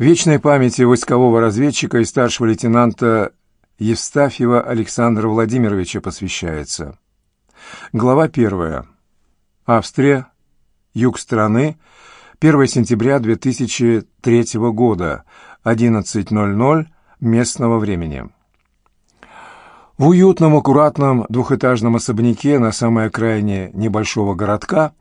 Вечной памяти войскового разведчика и старшего лейтенанта Евстафьева Александра Владимировича посвящается. Глава первая. Австрия. Юг страны. 1 сентября 2003 года. 11.00 местного времени. В уютном, аккуратном двухэтажном особняке на самой окраине небольшого городка,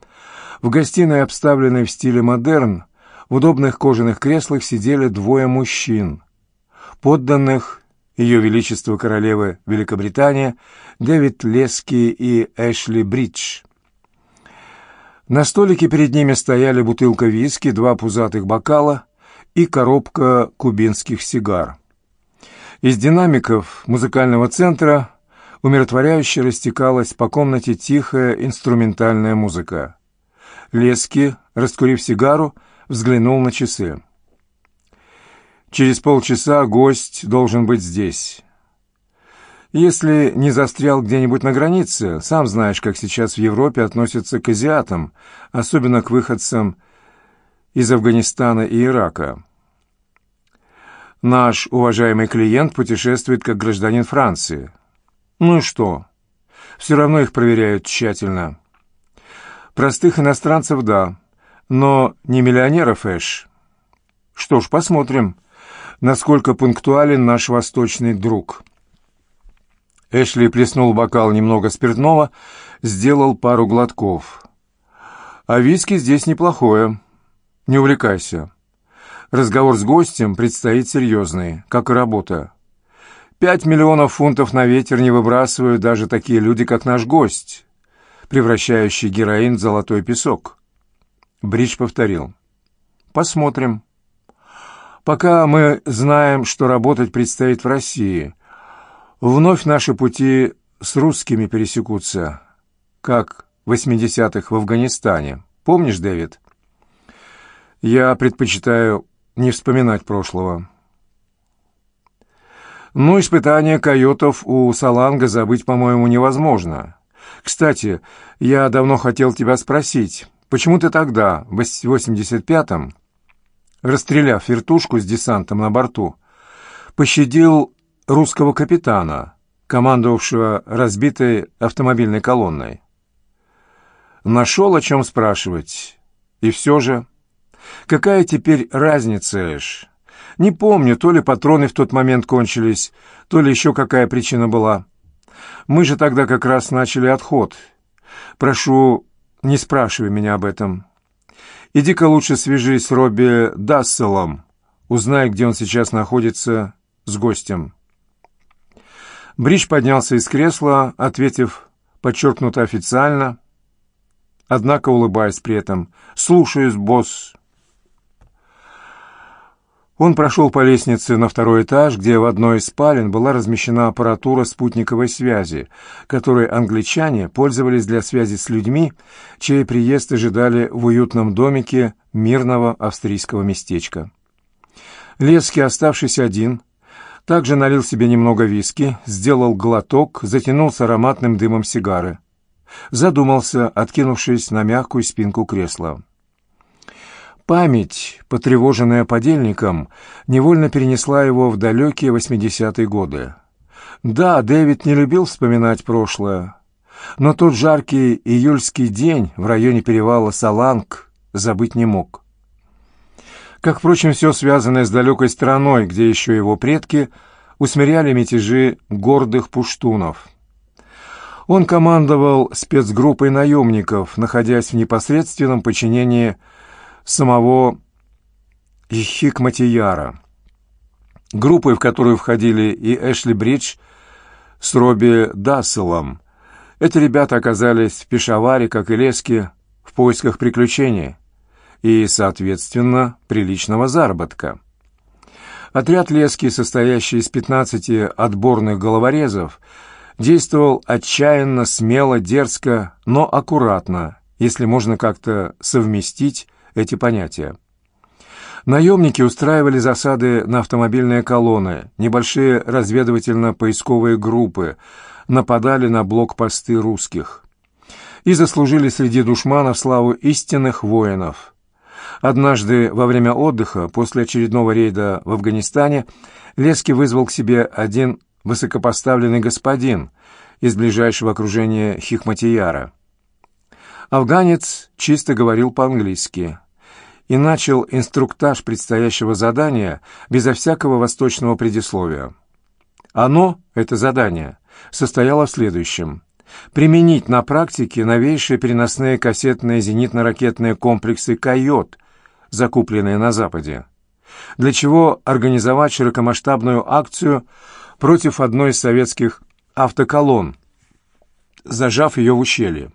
в гостиной, обставленной в стиле модерн, в удобных кожаных креслах сидели двое мужчин, подданных Ее Величества Королевы Великобритании Дэвид Лески и Эшли Бридж. На столике перед ними стояли бутылка виски, два пузатых бокала и коробка кубинских сигар. Из динамиков музыкального центра умиротворяюще растекалась по комнате тихая инструментальная музыка. Лески, раскурив сигару, взглянул на часы. «Через полчаса гость должен быть здесь. Если не застрял где-нибудь на границе, сам знаешь, как сейчас в Европе относятся к азиатам, особенно к выходцам из Афганистана и Ирака. Наш уважаемый клиент путешествует как гражданин Франции. Ну и что? Все равно их проверяют тщательно. Простых иностранцев – да, но не миллионеров, Эш. Что ж, посмотрим, насколько пунктуален наш восточный друг. Эшли плеснул бокал немного спиртного, сделал пару глотков. А виски здесь неплохое. Не увлекайся. Разговор с гостем предстоит серьезный, как и работа. Пять миллионов фунтов на ветер не выбрасывают даже такие люди, как наш гость, превращающий героин в золотой песок. Бридж повторил. «Посмотрим. Пока мы знаем, что работать предстоит в России, вновь наши пути с русскими пересекутся, как в 80-х в Афганистане. Помнишь, Дэвид?» «Я предпочитаю не вспоминать прошлого. Ну, испытания койотов у Саланга забыть, по-моему, невозможно. Кстати, я давно хотел тебя спросить, почему ты тогда, в 85-м, расстреляв вертушку с десантом на борту, пощадил русского капитана, командовавшего разбитой автомобильной колонной? Нашел о чем спрашивать, и все же... Какая теперь разница, Эш? Не помню, то ли патроны в тот момент кончились, то ли еще какая причина была. Мы же тогда как раз начали отход. Прошу, не спрашивай меня об этом. Иди-ка лучше свяжись с Робби Дасселом. Узнай, где он сейчас находится с гостем. Бридж поднялся из кресла, ответив подчеркнуто официально, однако улыбаясь при этом. «Слушаюсь, босс». Он прошел по лестнице на второй этаж, где в одной из спален была размещена аппаратура спутниковой связи, которой англичане пользовались для связи с людьми, чей приезд ожидали в уютном домике мирного австрийского местечка. Леский, оставшись один, также налил себе немного виски, сделал глоток, затянулся ароматным дымом сигары. Задумался, откинувшись на мягкую спинку кресла. Память, потревоженная подельником, невольно перенесла его в далекие 80-е годы. Да, Дэвид не любил вспоминать прошлое, но тот жаркий июльский день в районе перевала Саланг забыть не мог. Как, впрочем, все связанное с далекой страной, где еще его предки усмиряли мятежи гордых пуштунов. Он командовал спецгруппой наемников, находясь в непосредственном подчинении самого Хикматияра, группой, в которую входили и Эшли Бридж с Робби Дасселом. Эти ребята оказались в Пешаваре, как и Лески, в поисках приключений и, соответственно, приличного заработка. Отряд Лески, состоящий из 15 отборных головорезов, действовал отчаянно, смело, дерзко, но аккуратно, если можно как-то совместить эти понятия. Наемники устраивали засады на автомобильные колонны, небольшие разведывательно-поисковые группы, нападали на блокпосты русских и заслужили среди душманов славу истинных воинов. Однажды во время отдыха, после очередного рейда в Афганистане, Лески вызвал к себе один высокопоставленный господин из ближайшего окружения Хихматияра. Афганец чисто говорил по-английски и начал инструктаж предстоящего задания безо всякого восточного предисловия. Оно, это задание, состояло в следующем. Применить на практике новейшие переносные кассетные зенитно-ракетные комплексы «Койот», закупленные на Западе, для чего организовать широкомасштабную акцию против одной из советских автоколонн, зажав ее в ущелье.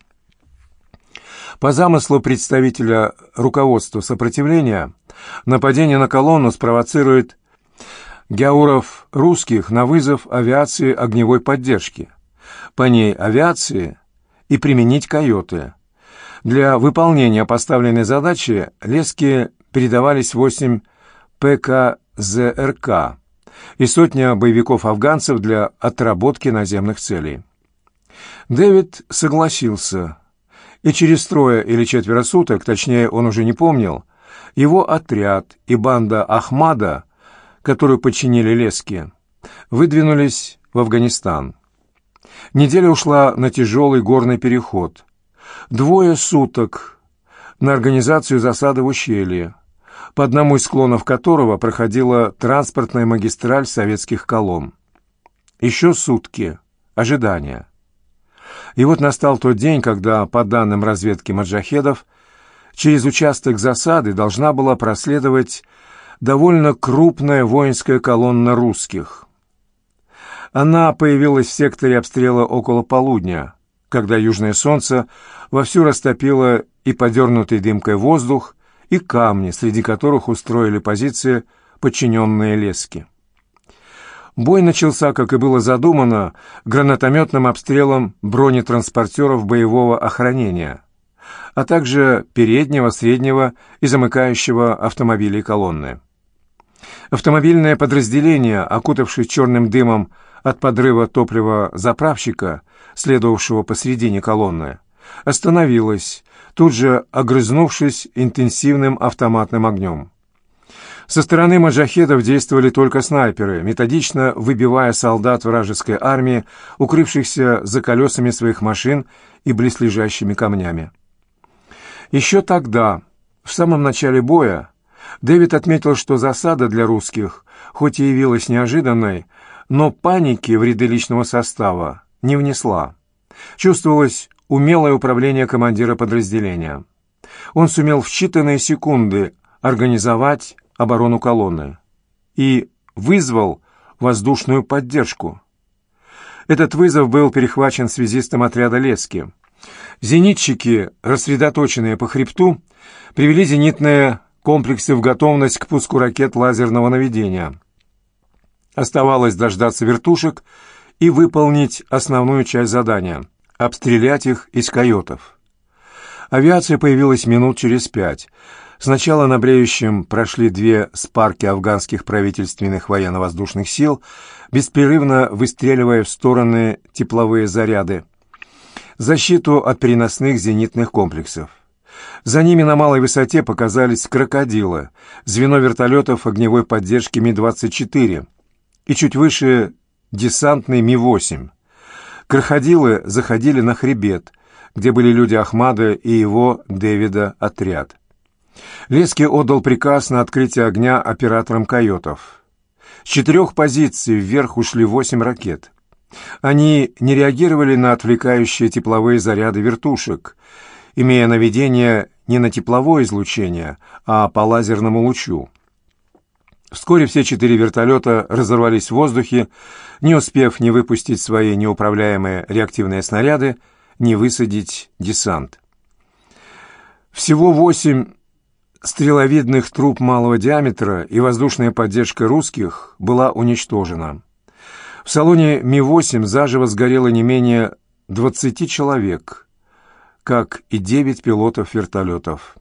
По замыслу представителя руководства сопротивления, нападение на колонну спровоцирует геауров русских на вызов авиации огневой поддержки. По ней авиации и применить койоты. Для выполнения поставленной задачи Лески передавались 8 ПКЗРК и сотня боевиков-афганцев для отработки наземных целей. Дэвид согласился, и через трое или четверо суток, точнее он уже не помнил, его отряд и банда Ахмада, которую подчинили Лески, выдвинулись в Афганистан. Неделя ушла на тяжелый горный переход – Двое суток на организацию засады в ущелье, по одному из склонов которого проходила транспортная магистраль советских колонн. Еще сутки. Ожидания. И вот настал тот день, когда, по данным разведки маджахедов, через участок засады должна была проследовать довольно крупная воинская колонна русских. Она появилась в секторе обстрела около полудня, когда южное солнце вовсю растопило и подернутый дымкой воздух, и камни, среди которых устроили позиции подчиненные лески. Бой начался, как и было задумано, гранатометным обстрелом бронетранспортеров боевого охранения, а также переднего, среднего и замыкающего автомобилей колонны. Автомобильное подразделение, окутавшись черным дымом от подрыва топлива заправщика, следовавшего посредине колонны, остановилась, тут же огрызнувшись интенсивным автоматным огнем. Со стороны маджахедов действовали только снайперы, методично выбивая солдат вражеской армии, укрывшихся за колесами своих машин и близлежащими камнями. Еще тогда, в самом начале боя, Дэвид отметил, что засада для русских, хоть и явилась неожиданной, но паники в ряды личного состава не внесла. Чувствовалось умелое управление командира подразделения. Он сумел в считанные секунды организовать оборону колонны и вызвал воздушную поддержку. Этот вызов был перехвачен связистом отряда «Лески». Зенитчики, рассредоточенные по хребту, привели зенитные комплексы в готовность к пуску ракет лазерного наведения. Оставалось дождаться вертушек и выполнить основную часть задания — обстрелять их из койотов. Авиация появилась минут через пять. Сначала на бреющем прошли две спарки афганских правительственных военно-воздушных сил, беспрерывно выстреливая в стороны тепловые заряды. Защиту от переносных зенитных комплексов. За ними на малой высоте показались крокодилы, звено вертолетов огневой поддержки Ми-24, и чуть выше десантный Ми-8. Крокодилы заходили на хребет, где были люди Ахмада и его, Дэвида, отряд. Лески отдал приказ на открытие огня операторам «Койотов». С четырех позиций вверх ушли восемь ракет. Они не реагировали на отвлекающие тепловые заряды вертушек, имея наведение не на тепловое излучение, а по лазерному лучу. Вскоре все четыре вертолета разорвались в воздухе, не успев ни выпустить свои неуправляемые реактивные снаряды, ни высадить десант. Всего восемь стреловидных труб малого диаметра и воздушная поддержка русских была уничтожена. В салоне Ми-8 заживо сгорело не менее 20 человек, как и 9 пилотов вертолетов.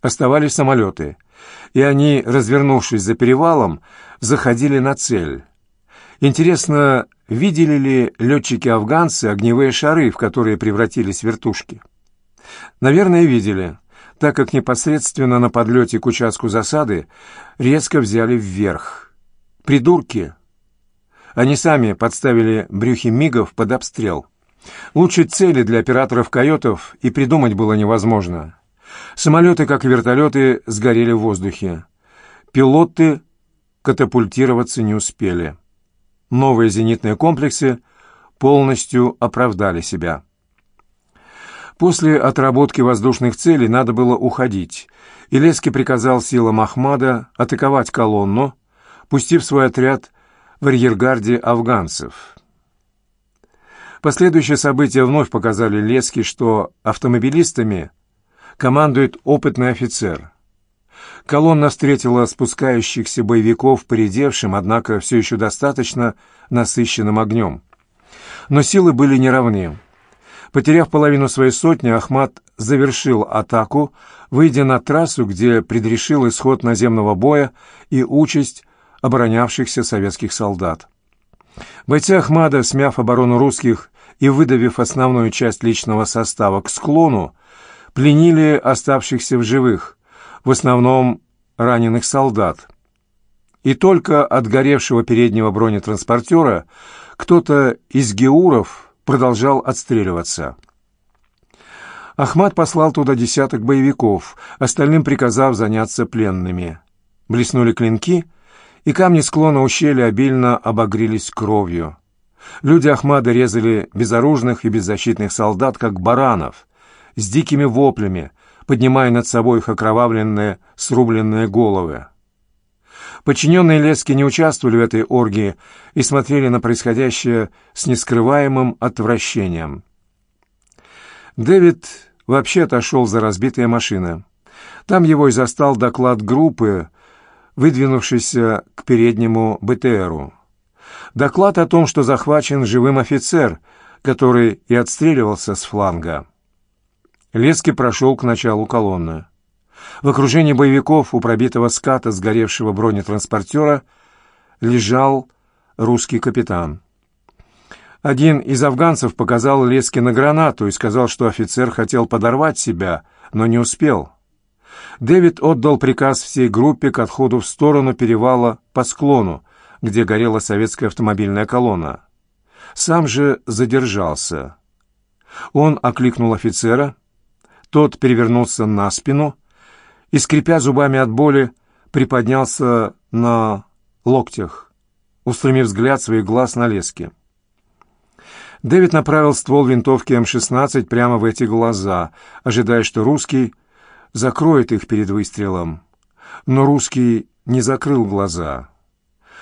Оставались самолеты — и они, развернувшись за перевалом, заходили на цель. Интересно, видели ли летчики-афганцы огневые шары, в которые превратились вертушки? Наверное, видели. Так как непосредственно на подлете к участку засады резко взяли вверх. Придурки! Они сами подставили брюхи мигов под обстрел. Лучшей цели для операторов койотов и придумать было невозможно. Самолеты, как и вертолеты, сгорели в воздухе. Пилоты катапультироваться не успели. Новые зенитные комплексы полностью оправдали себя. После отработки воздушных целей надо было уходить, и Лески приказал силам Ахмада атаковать колонну, пустив свой отряд в арьергарде афганцев. Последующие события вновь показали Лески, что автомобилистами командует опытный офицер. Колонна встретила спускающихся боевиков поредевшим, однако все еще достаточно насыщенным огнем. Но силы были неравны. Потеряв половину своей сотни, Ахмат завершил атаку, выйдя на трассу, где предрешил исход наземного боя и участь оборонявшихся советских солдат. Бойцы Ахмада, смяв оборону русских и выдавив основную часть личного состава к склону, пленили оставшихся в живых, в основном раненых солдат. И только от горевшего переднего бронетранспортера кто-то из геуров продолжал отстреливаться. Ахмат послал туда десяток боевиков, остальным приказав заняться пленными. Блеснули клинки, и камни склона ущелья обильно обогрелись кровью. Люди Ахмада резали безоружных и беззащитных солдат, как баранов, с дикими воплями, поднимая над собой их окровавленные, срубленные головы. Подчиненные Лески не участвовали в этой оргии и смотрели на происходящее с нескрываемым отвращением. Дэвид вообще отошел за разбитые машины. Там его и застал доклад группы, выдвинувшейся к переднему БТРу. Доклад о том, что захвачен живым офицер, который и отстреливался с фланга. Лески прошел к началу колонны. В окружении боевиков у пробитого ската сгоревшего бронетранспортера лежал русский капитан. Один из афганцев показал Лески на гранату и сказал, что офицер хотел подорвать себя, но не успел. Дэвид отдал приказ всей группе к отходу в сторону перевала по склону, где горела советская автомобильная колонна. Сам же задержался. Он окликнул офицера, тот перевернулся на спину и, скрипя зубами от боли, приподнялся на локтях, устремив взгляд своих глаз на леске. Дэвид направил ствол винтовки М-16 прямо в эти глаза, ожидая, что русский закроет их перед выстрелом. Но русский не закрыл глаза.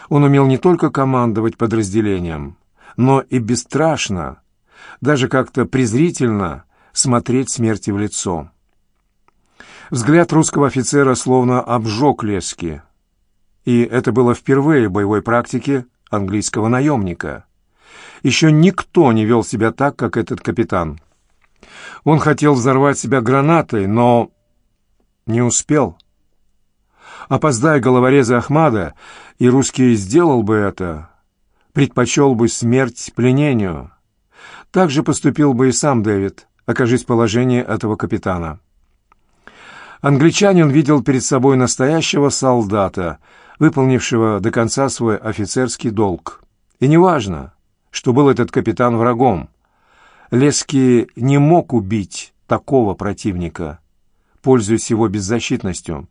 Он умел не только командовать подразделением, но и бесстрашно, даже как-то презрительно смотреть смерти в лицо. Взгляд русского офицера словно обжег лески. И это было впервые в боевой практике английского наемника. Еще никто не вел себя так, как этот капитан. Он хотел взорвать себя гранатой, но не успел. Опоздая головореза Ахмада, и русский сделал бы это, предпочел бы смерть пленению. Так же поступил бы и сам Дэвид окажись положение этого капитана. Англичанин видел перед собой настоящего солдата, выполнившего до конца свой офицерский долг. И неважно, что был этот капитан врагом. Лески не мог убить такого противника, пользуясь его беззащитностью.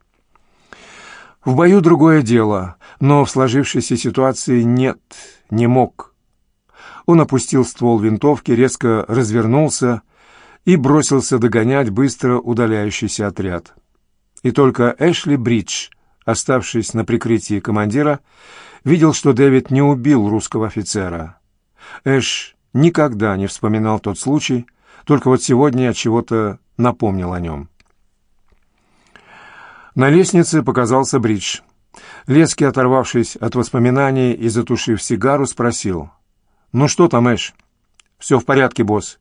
В бою другое дело, но в сложившейся ситуации нет, не мог. Он опустил ствол винтовки, резко развернулся и бросился догонять быстро удаляющийся отряд. И только Эшли Бридж, оставшись на прикрытии командира, видел, что Дэвид не убил русского офицера. Эш никогда не вспоминал тот случай, только вот сегодня от чего-то напомнил о нем. На лестнице показался Бридж. Лески, оторвавшись от воспоминаний и затушив сигару, спросил. «Ну что там, Эш?» «Все в порядке, босс.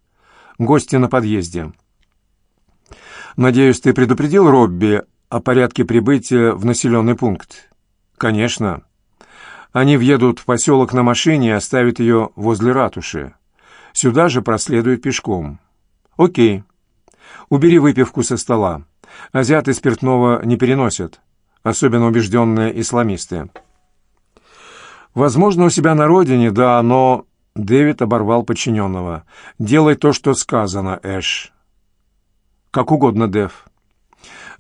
Гости на подъезде. «Надеюсь, ты предупредил Робби о порядке прибытия в населенный пункт?» «Конечно. Они въедут в поселок на машине и оставят ее возле ратуши. Сюда же проследуют пешком». «Окей. Убери выпивку со стола. Азиаты спиртного не переносят, особенно убежденные исламисты. Возможно, у себя на родине, да, но... Дэвид оборвал подчиненного. «Делай то, что сказано, Эш». «Как угодно, Дэв».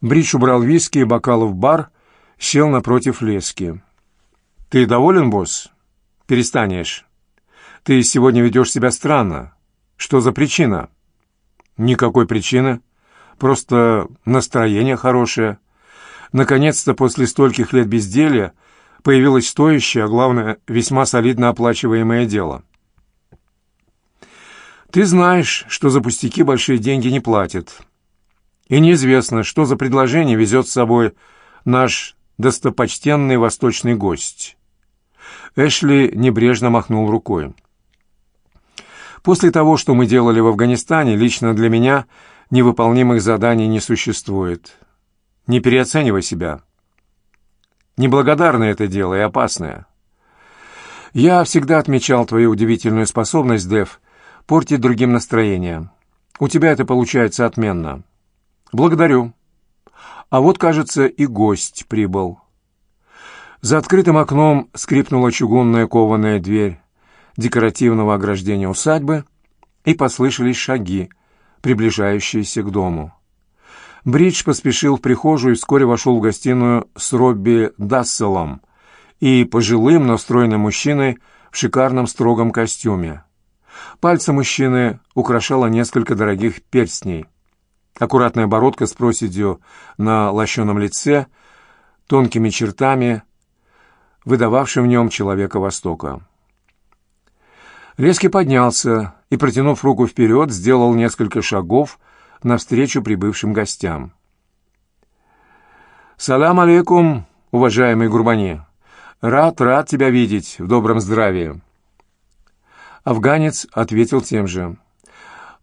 Бридж убрал виски и бокалы в бар, сел напротив лески. «Ты доволен, босс?» «Перестанешь. Ты сегодня ведешь себя странно. Что за причина?» «Никакой причины. Просто настроение хорошее. Наконец-то после стольких лет безделья появилось стоящее, а главное, весьма солидно оплачиваемое дело. Ты знаешь, что за пустяки большие деньги не платят. И неизвестно, что за предложение везет с собой наш достопочтенный восточный гость. Эшли небрежно махнул рукой. После того, что мы делали в Афганистане, лично для меня невыполнимых заданий не существует. Не переоценивай себя. Неблагодарное это дело и опасное. Я всегда отмечал твою удивительную способность, Дэв, портить другим настроение. У тебя это получается отменно. Благодарю. А вот, кажется, и гость прибыл. За открытым окном скрипнула чугунная кованая дверь декоративного ограждения усадьбы, и послышались шаги, приближающиеся к дому. Бридж поспешил в прихожую и вскоре вошел в гостиную с Робби Дасселом и пожилым, но стройным мужчиной в шикарном строгом костюме. Пальцы мужчины украшало несколько дорогих перстней. Аккуратная бородка с проседью на лощеном лице, тонкими чертами, выдававшим в нем человека Востока. Резкий поднялся и, протянув руку вперед, сделал несколько шагов, навстречу прибывшим гостям. «Салам алейкум, уважаемый Гурбани! Рад, рад тебя видеть в добром здравии!» Афганец ответил тем же.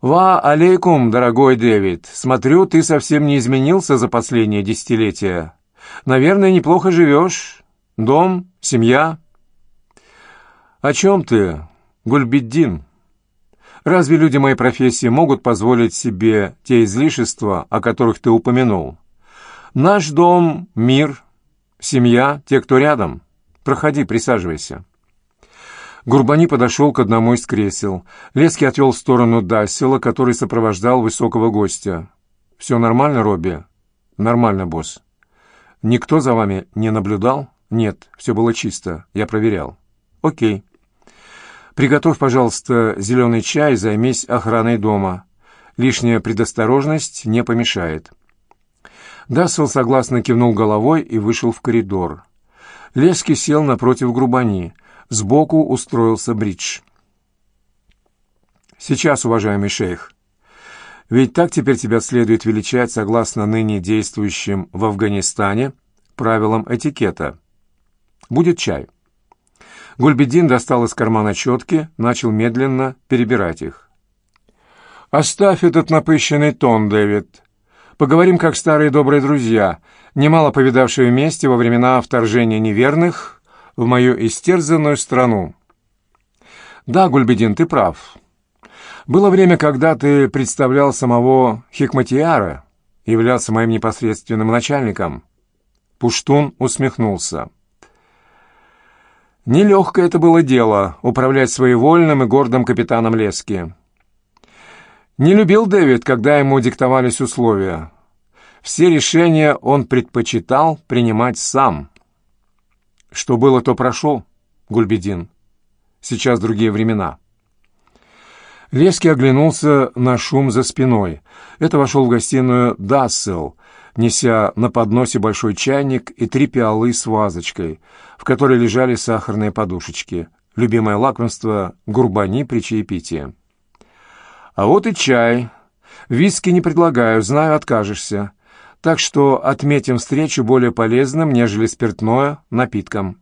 «Ва алейкум, дорогой Дэвид! Смотрю, ты совсем не изменился за последние десятилетия. Наверное, неплохо живешь. Дом, семья». «О чем ты, Гульбиддин?» Разве люди моей профессии могут позволить себе те излишества, о которых ты упомянул? Наш дом, мир, семья, те, кто рядом. Проходи, присаживайся». Гурбани подошел к одному из кресел. Лески отвел в сторону Дассела, который сопровождал высокого гостя. «Все нормально, Робби?» «Нормально, босс». «Никто за вами не наблюдал?» «Нет, все было чисто. Я проверял». «Окей». Приготовь, пожалуйста, зеленый чай займись охраной дома. Лишняя предосторожность не помешает». Дассел согласно кивнул головой и вышел в коридор. Лески сел напротив Грубани. Сбоку устроился бридж. «Сейчас, уважаемый шейх. Ведь так теперь тебя следует величать согласно ныне действующим в Афганистане правилам этикета. Будет чай». Гульбедин достал из кармана четки, начал медленно перебирать их. «Оставь этот напыщенный тон, Дэвид. Поговорим как старые добрые друзья, немало повидавшие вместе во времена вторжения неверных в мою истерзанную страну». «Да, Гульбедин, ты прав. Было время, когда ты представлял самого Хикматиара, являлся моим непосредственным начальником». Пуштун усмехнулся. Нелегкое это было дело — управлять своевольным и гордым капитаном Лески. Не любил Дэвид, когда ему диктовались условия. Все решения он предпочитал принимать сам. Что было, то прошло, Гульбедин. Сейчас другие времена. Лески оглянулся на шум за спиной. Это вошел в гостиную Дассел, неся на подносе большой чайник и три пиалы с вазочкой, в которой лежали сахарные подушечки, любимое лакомство гурбани при чаепитии. «А вот и чай. Виски не предлагаю, знаю, откажешься. Так что отметим встречу более полезным, нежели спиртное, напитком».